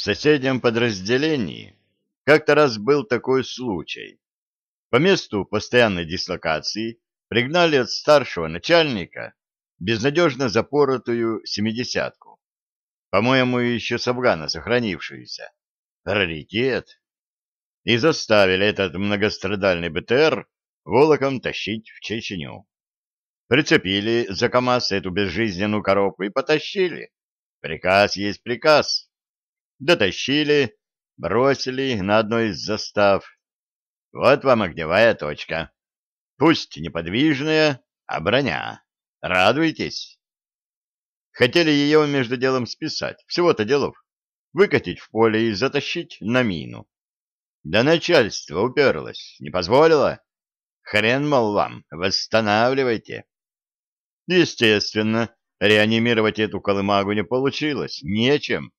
В соседнем подразделении как-то раз был такой случай. По месту постоянной дислокации пригнали от старшего начальника безнадежно запоротую семидесятку. По-моему, еще с Афгана сохранившуюся. Раритет. И заставили этот многострадальный БТР волоком тащить в Чечню. Прицепили за КамАЗ эту безжизненную коробку и потащили. Приказ есть приказ. Дотащили, бросили на одной из застав. Вот вам огневая точка. Пусть неподвижная, а броня. Радуйтесь. Хотели ее между делом списать. Всего-то делов. Выкатить в поле и затащить на мину. Да начальство уперлось, не позволило. Хрен, мол, вам, восстанавливайте. Естественно, реанимировать эту колымагу не получилось, нечем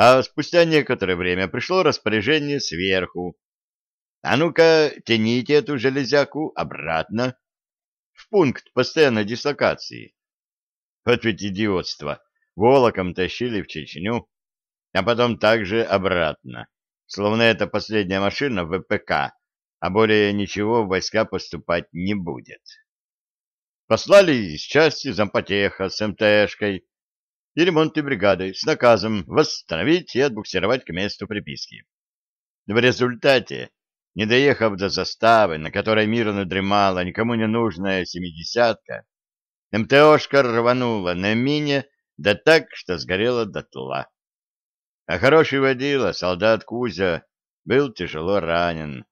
а спустя некоторое время пришло распоряжение сверху. А ну-ка, тяните эту железяку обратно в пункт постоянной дислокации. Вот ведь идиотство. Волоком тащили в Чечню, а потом также обратно. Словно это последняя машина ВПК, а более ничего в войска поступать не будет. Послали из части зампотеха с МТшкой, и ремонтной бригадой с наказом восстановить и отбуксировать к месту приписки. В результате, не доехав до заставы, на которой мирно дремала никому не нужная семидесятка, МТОшка рванула на мине, да так, что сгорела дотла. А хороший водила, солдат Кузя, был тяжело ранен.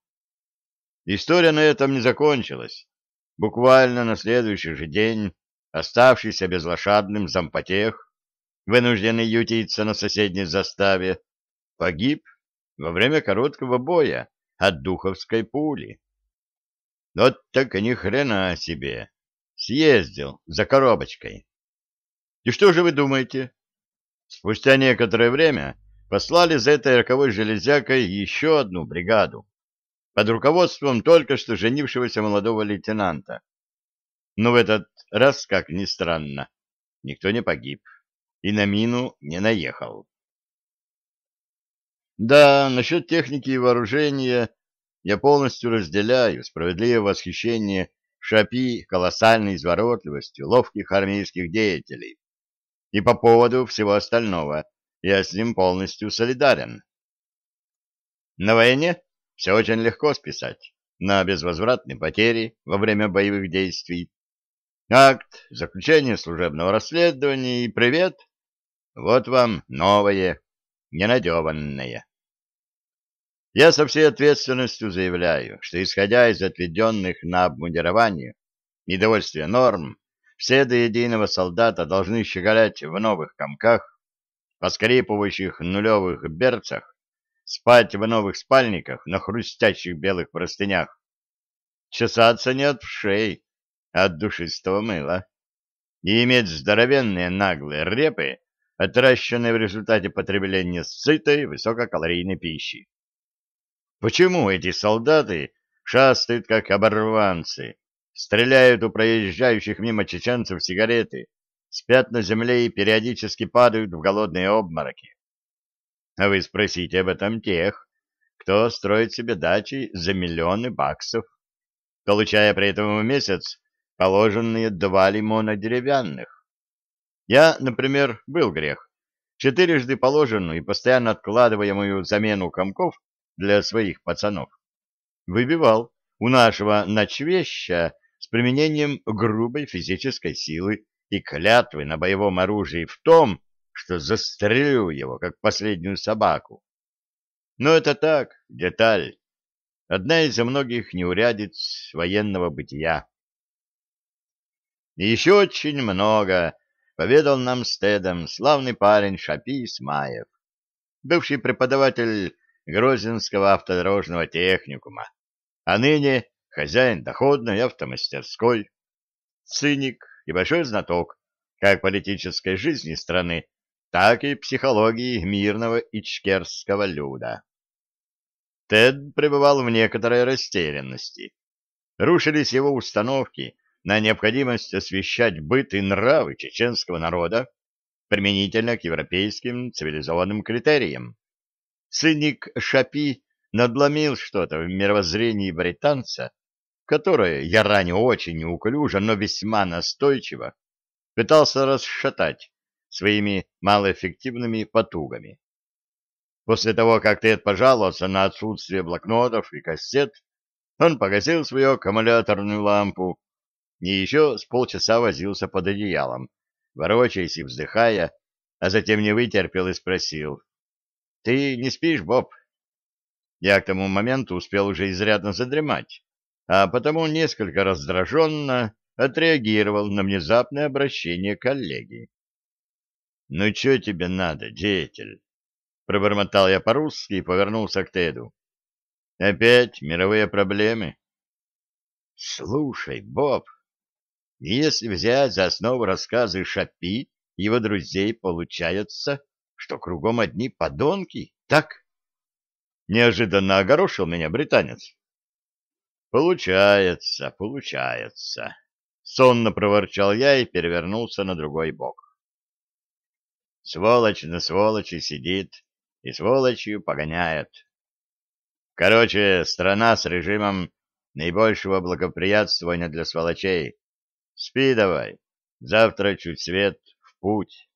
История на этом не закончилась. Буквально на следующий же день, оставшийся безлошадным зампотех, вынужденный ютиться на соседней заставе, погиб во время короткого боя от духовской пули. Вот так ни хрена себе. Съездил за коробочкой. И что же вы думаете? Спустя некоторое время послали за этой роковой железякой еще одну бригаду под руководством только что женившегося молодого лейтенанта. Но в этот раз, как ни странно, никто не погиб и на мину не наехал. Да, насчет техники и вооружения я полностью разделяю справедливое восхищение Шапи колоссальной изворотливостью ловких армейских деятелей. И по поводу всего остального я с ним полностью солидарен. На войне все очень легко списать на безвозвратные потери во время боевых действий. Акт заключения служебного расследования и привет вот вам новое, ненадеванное. Я со всей ответственностью заявляю, что, исходя из отведенных на обмундирование недовольствия норм, все до единого солдата должны щеголять в новых комках, поскрипывающих нулевых берцах, спать в новых спальниках на хрустящих белых простынях, чесаться не от вшей, а от душистого мыла, и иметь здоровенные наглые репы отращенные в результате потребления сытой высококалорийной пищи. Почему эти солдаты шастают как оборванцы, стреляют у проезжающих мимо чеченцев сигареты, спят на земле и периодически падают в голодные обмороки? А вы спросите об этом тех, кто строит себе дачи за миллионы баксов, получая при этом в месяц положенные два лимона деревянных. Я, например, был грех. Четырежды положенную и постоянно откладываемую замену комков для своих пацанов выбивал у нашего ночвеща с применением грубой физической силы и клятвы на боевом оружии в том, что застрелю его, как последнюю собаку. Но это так, деталь. Одна из многих неурядиц военного бытия. И еще очень много поведал нам Стедом славный парень Шапи Исмаев, бывший преподаватель Грозинского автодорожного техникума, а ныне хозяин доходной автомастерской, циник и большой знаток как политической жизни страны, так и психологии мирного ичкерского люда. Тед пребывал в некоторой растерянности. Рушились его установки на необходимость освещать быт и нравы чеченского народа применительно к европейским цивилизованным критериям. Циник Шапи надломил что-то в мировоззрении британца, которое я ранее очень неуклюже, но весьма настойчиво пытался расшатать своими малоэффективными потугами. После того, как Тед пожаловался на отсутствие блокнотов и кассет, он погасил свою аккумуляторную лампу и еще с полчаса возился под одеялом, ворочаясь и вздыхая, а затем не вытерпел и спросил. — Ты не спишь, Боб? Я к тому моменту успел уже изрядно задремать, а потому несколько раздраженно отреагировал на внезапное обращение коллеги. — Ну, что тебе надо, деятель? — пробормотал я по-русски и повернулся к Теду. — Опять мировые проблемы? — Слушай, Боб, если взять за основу рассказы Шапи, его друзей, получается, что кругом одни подонки, так? Неожиданно огорошил меня британец. Получается, получается. Сонно проворчал я и перевернулся на другой бок. Сволочь на сволочи сидит и сволочью погоняет. Короче, страна с режимом наибольшего благоприятствования для сволочей. Спи давай, завтра чуть свет в путь.